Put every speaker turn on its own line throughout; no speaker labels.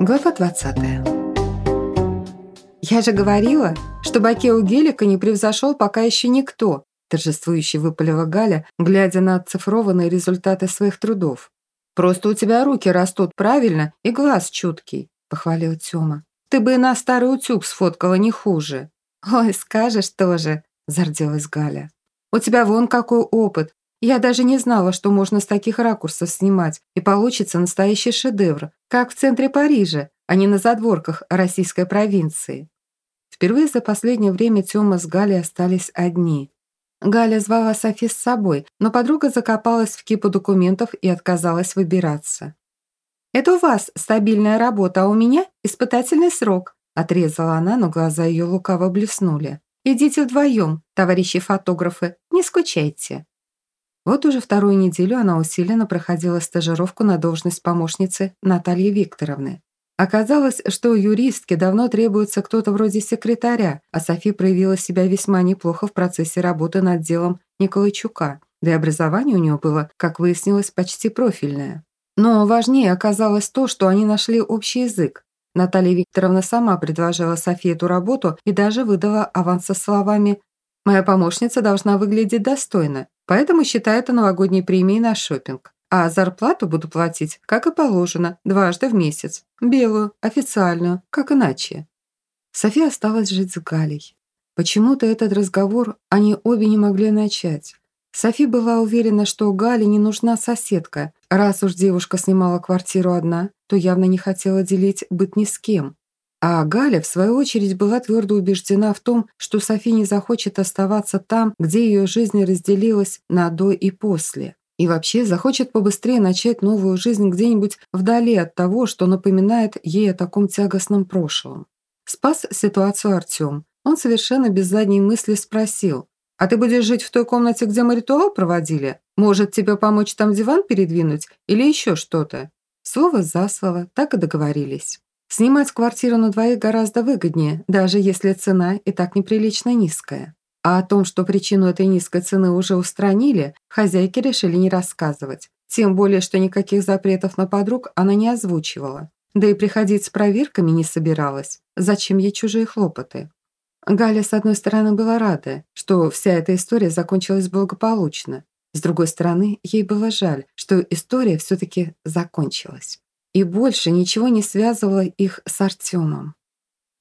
Глава 20. «Я же говорила, что Бакеу Гелика не превзошел пока еще никто», торжествующе выпалила Галя, глядя на оцифрованные результаты своих трудов. «Просто у тебя руки растут правильно и глаз чуткий», похвалил Тёма. «Ты бы и на старый утюг сфоткала не хуже». «Ой, скажешь тоже», зарделась Галя. «У тебя вон какой опыт. Я даже не знала, что можно с таких ракурсов снимать, и получится настоящий шедевр, как в центре Парижа, а не на задворках российской провинции. Впервые за последнее время Тёма с Галей остались одни. Галя звала Софи с собой, но подруга закопалась в кипу документов и отказалась выбираться. «Это у вас стабильная работа, а у меня испытательный срок», отрезала она, но глаза ее лукаво блеснули. «Идите вдвоем, товарищи фотографы, не скучайте». Вот уже вторую неделю она усиленно проходила стажировку на должность помощницы Натальи Викторовны. Оказалось, что юристке давно требуется кто-то вроде секретаря, а Софи проявила себя весьма неплохо в процессе работы над делом Николайчука. Да и образование у нее было, как выяснилось, почти профильное. Но важнее оказалось то, что они нашли общий язык. Наталья Викторовна сама предложила Софии эту работу и даже выдала аванс со словами «Моя помощница должна выглядеть достойно. Поэтому считай это новогодней премией на шопинг. А зарплату буду платить, как и положено, дважды в месяц. Белую, официальную, как иначе. София осталась жить с Галей. Почему-то этот разговор они обе не могли начать. Софи была уверена, что Гале не нужна соседка. Раз уж девушка снимала квартиру одна, то явно не хотела делить быт ни с кем. А Галя, в свою очередь, была твердо убеждена в том, что Софи не захочет оставаться там, где ее жизнь разделилась на «до» и «после». И вообще захочет побыстрее начать новую жизнь где-нибудь вдали от того, что напоминает ей о таком тягостном прошлом. Спас ситуацию Артем. Он совершенно без задней мысли спросил, «А ты будешь жить в той комнате, где мы ритуал проводили? Может, тебе помочь там диван передвинуть или еще что-то?» Слово за слово, так и договорились. Снимать квартиру на двоих гораздо выгоднее, даже если цена и так неприлично низкая. А о том, что причину этой низкой цены уже устранили, хозяйки решили не рассказывать. Тем более, что никаких запретов на подруг она не озвучивала. Да и приходить с проверками не собиралась. Зачем ей чужие хлопоты? Галя, с одной стороны, была рада, что вся эта история закончилась благополучно. С другой стороны, ей было жаль, что история все-таки закончилась и больше ничего не связывало их с Артемом.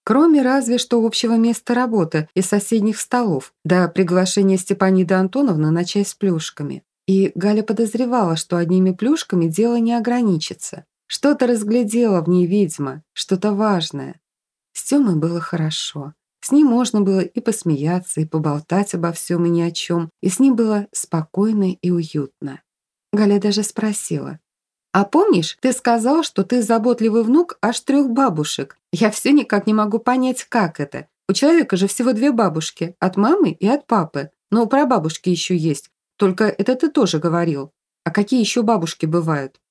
Кроме разве что общего места работы и соседних столов, до приглашения Степаниды Антоновны на чай с плюшками. И Галя подозревала, что одними плюшками дело не ограничится. Что-то разглядела в ней ведьма, что-то важное. С Тёмой было хорошо. С ним можно было и посмеяться, и поболтать обо всем и ни о чем, и с ним было спокойно и уютно. Галя даже спросила, а помнишь, ты сказал, что ты заботливый внук аж трех бабушек? Я все никак не могу понять, как это. У человека же всего две бабушки, от мамы и от папы. Но у прабабушки еще есть. Только это ты тоже говорил. А какие еще бабушки бывают?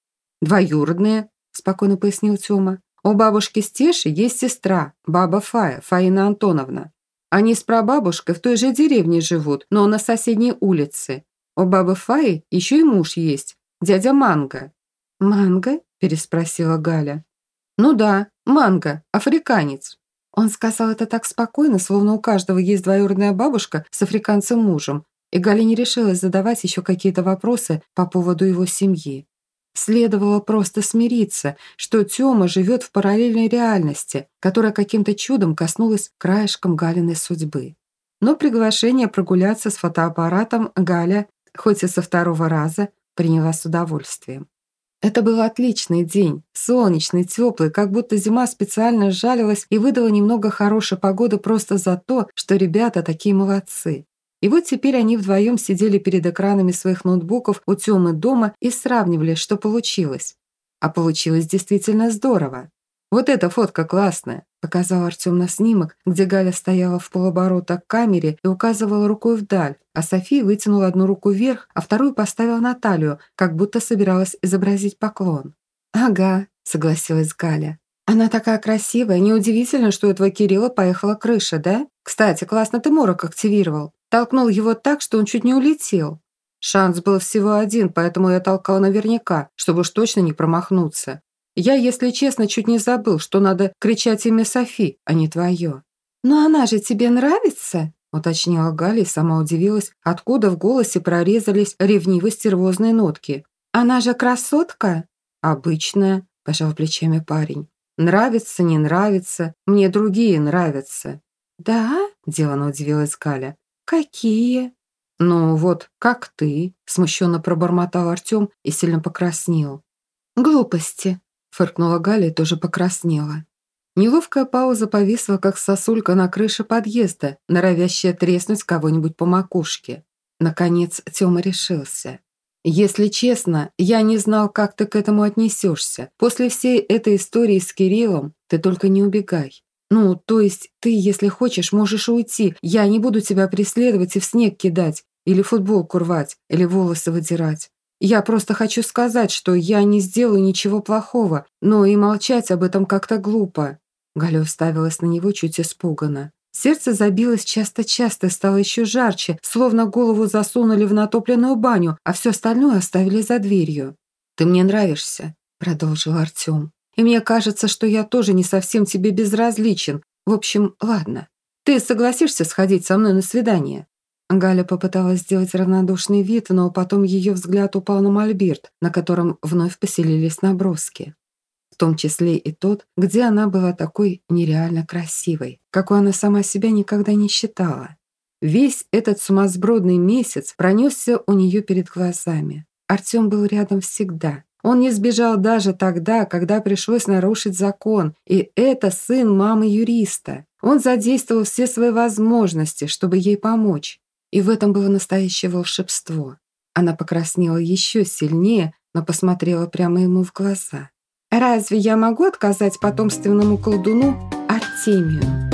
Двоюродные, спокойно пояснил Тёма. У бабушки Стеши есть сестра, баба Фая, Фаина Антоновна. Они с прабабушкой в той же деревне живут, но на соседней улице. У бабы Фаи еще и муж есть, дядя Манго. «Манго?» – переспросила Галя. «Ну да, манго, африканец». Он сказал это так спокойно, словно у каждого есть двоюродная бабушка с африканцем мужем, и Галя не решилась задавать еще какие-то вопросы по поводу его семьи. Следовало просто смириться, что Тёма живет в параллельной реальности, которая каким-то чудом коснулась краешком Галиной судьбы. Но приглашение прогуляться с фотоаппаратом Галя, хоть и со второго раза, приняла с удовольствием. Это был отличный день, солнечный, теплый, как будто зима специально сжалилась и выдала немного хорошей погоды просто за то, что ребята такие молодцы. И вот теперь они вдвоем сидели перед экранами своих ноутбуков у Тёмы дома и сравнивали, что получилось. А получилось действительно здорово. «Вот эта фотка классная», – показал Артем на снимок, где Галя стояла в полоборота к камере и указывала рукой вдаль, а София вытянула одну руку вверх, а вторую поставила на талию, как будто собиралась изобразить поклон. «Ага», – согласилась Галя. «Она такая красивая, неудивительно, что у этого Кирилла поехала крыша, да? Кстати, классно ты морок активировал. Толкнул его так, что он чуть не улетел. Шанс был всего один, поэтому я толкал наверняка, чтобы уж точно не промахнуться. Я, если честно, чуть не забыл, что надо кричать имя Софи, а не твое». «Но она же тебе нравится?» уточнила Галя и сама удивилась, откуда в голосе прорезались ревниво-стервозные нотки. «Она же красотка?» «Обычная», – пожал плечами парень. «Нравится, не нравится, мне другие нравятся». «Да?» – делано удивилась Галя. «Какие?» «Ну вот, как ты», – смущенно пробормотал Артем и сильно покраснел. «Глупости», – фыркнула Галя тоже покраснела. Неловкая пауза повисла, как сосулька на крыше подъезда, норовящая треснуть кого-нибудь по макушке. Наконец Тёма решился. «Если честно, я не знал, как ты к этому отнесешься. После всей этой истории с Кириллом ты только не убегай. Ну, то есть ты, если хочешь, можешь уйти. Я не буду тебя преследовать и в снег кидать, или футболку рвать, или волосы выдирать. Я просто хочу сказать, что я не сделаю ничего плохого, но и молчать об этом как-то глупо. Галя уставилась на него чуть испуганно. Сердце забилось часто-часто, стало еще жарче, словно голову засунули в натопленную баню, а все остальное оставили за дверью. «Ты мне нравишься», — продолжил Артем. «И мне кажется, что я тоже не совсем тебе безразличен. В общем, ладно. Ты согласишься сходить со мной на свидание?» Галя попыталась сделать равнодушный вид, но потом ее взгляд упал на мольберт, на котором вновь поселились наброски в том числе и тот, где она была такой нереально красивой, какой она сама себя никогда не считала. Весь этот сумасбродный месяц пронесся у нее перед глазами. Артем был рядом всегда. Он не сбежал даже тогда, когда пришлось нарушить закон, и это сын мамы юриста. Он задействовал все свои возможности, чтобы ей помочь. И в этом было настоящее волшебство. Она покраснела еще сильнее, но посмотрела прямо ему в глаза. Разве я могу отказать потомственному колдуну Артемию?